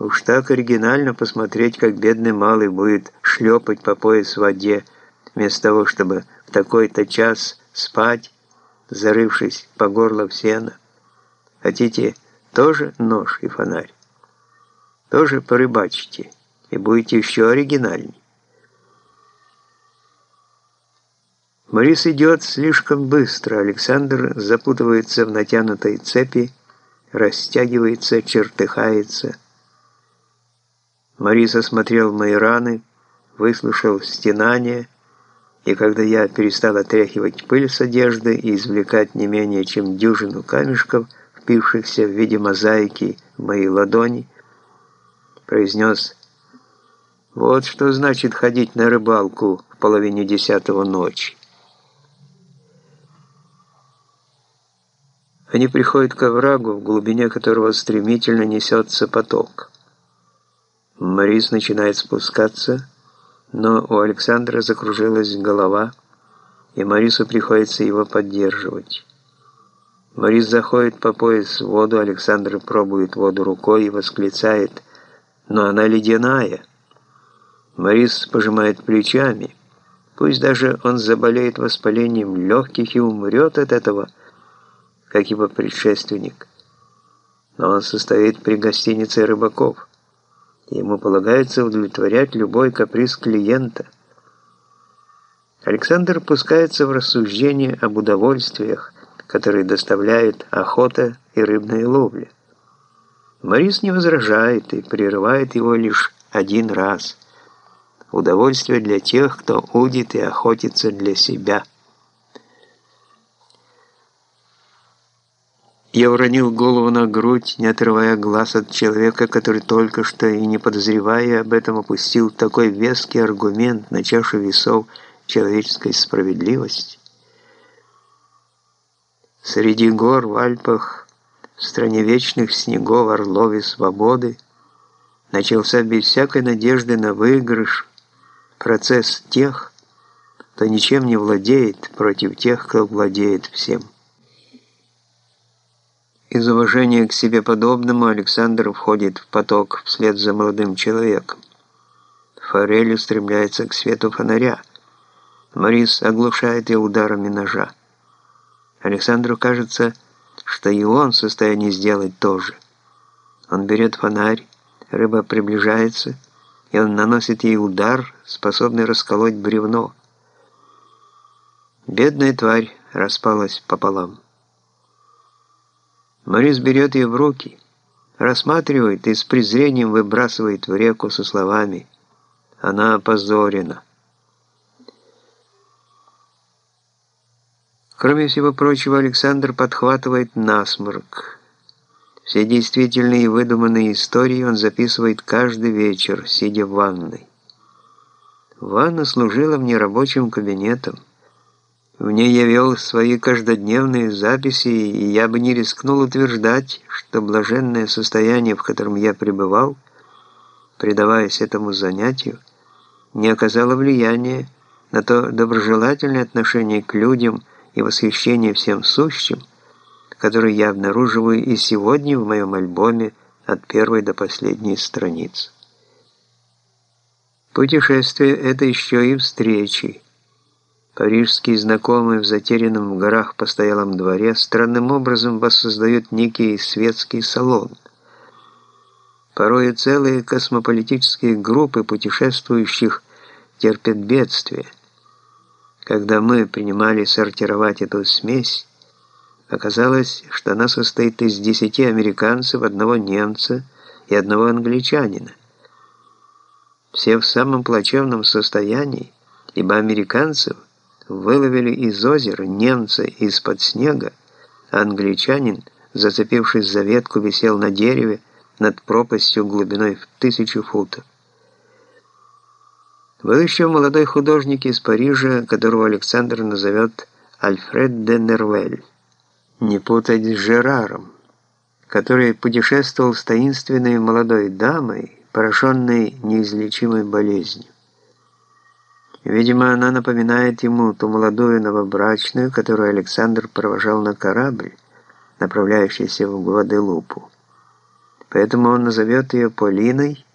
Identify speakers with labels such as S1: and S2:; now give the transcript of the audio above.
S1: Уж так оригинально посмотреть, как бедный малый будет шлепать по пояс в воде, вместо того, чтобы в такой-то час спать, зарывшись по горло в сено. Хотите тоже нож и фонарь? Тоже порыбачите, и будете еще оригинальней. Морис идет слишком быстро, Александр запутывается в натянутой цепи, растягивается, чертыхается. Морис осмотрел мои раны, выслушал стенания, и когда я перестал отряхивать пыль с одежды и извлекать не менее чем дюжину камешков, впившихся в виде мозаики в мои ладони, произнес «Вот что значит ходить на рыбалку в половине десятого ночи». Они приходят к оврагу, в глубине которого стремительно несется поток. Морис начинает спускаться, но у Александра закружилась голова, и Марису приходится его поддерживать. Морис заходит по пояс в воду, Александр пробует воду рукой и восклицает «Но она ледяная!» Морис пожимает плечами. Пусть даже он заболеет воспалением легких и умрет от этого – как его предшественник. Но он состоит при гостинице рыбаков. Ему полагается удовлетворять любой каприз клиента. Александр пускается в рассуждение об удовольствиях, которые доставляет охота и рыбная ловля. Морис не возражает и прерывает его лишь один раз. Удовольствие для тех, кто удит и охотится для себя – Я уронил голову на грудь, не отрывая глаз от человека, который только что и не подозревая об этом опустил такой веский аргумент на чашу весов человеческой справедливости. Среди гор в Альпах, в стране вечных снегов, орлов и свободы, начался без всякой надежды на выигрыш процесс тех, кто ничем не владеет против тех, кто владеет всем. Из уважения к себе подобному Александр входит в поток вслед за молодым человеком. Форель устремляется к свету фонаря. Морис оглушает ее ударами ножа. Александру кажется, что и он в состоянии сделать то же. Он берет фонарь, рыба приближается, и он наносит ей удар, способный расколоть бревно. Бедная тварь распалась пополам. Морис берет ее в руки, рассматривает и с презрением выбрасывает в реку со словами «Она опозорена». Кроме всего прочего, Александр подхватывает насморк. Все действительные и выдуманные истории он записывает каждый вечер, сидя в ванной. Ванна служила мне рабочим кабинетом. В ней я вел свои каждодневные записи, и я бы не рискнул утверждать, что блаженное состояние, в котором я пребывал, предаваясь этому занятию, не оказало влияния на то доброжелательное отношение к людям и восхищение всем сущим, которое я обнаруживаю и сегодня в моем альбоме от первой до последней страницы. Путешествие – это еще и встречи, Парижские знакомые в затерянном в горах постоялом дворе странным образом воссоздают некий светский салон. Порой целые космополитические группы путешествующих терпят бедствие. Когда мы принимали сортировать эту смесь, оказалось, что она состоит из десяти американцев, одного немца и одного англичанина. Все в самом плачевном состоянии, ибо американцев – выловили из озера немца из-под снега, англичанин, зацепившись за ветку, висел на дереве над пропастью глубиной в тысячу футов. Был еще молодой художник из Парижа, которого Александр назовет Альфред де Нервель. Не путать с Жераром, который путешествовал с таинственной молодой дамой, пораженной неизлечимой болезнью. Видимо, она напоминает ему ту молодую новобрачную, которую Александр провожал на корабль, направляющийся в Гваделупу. Поэтому он назовет ее Полиной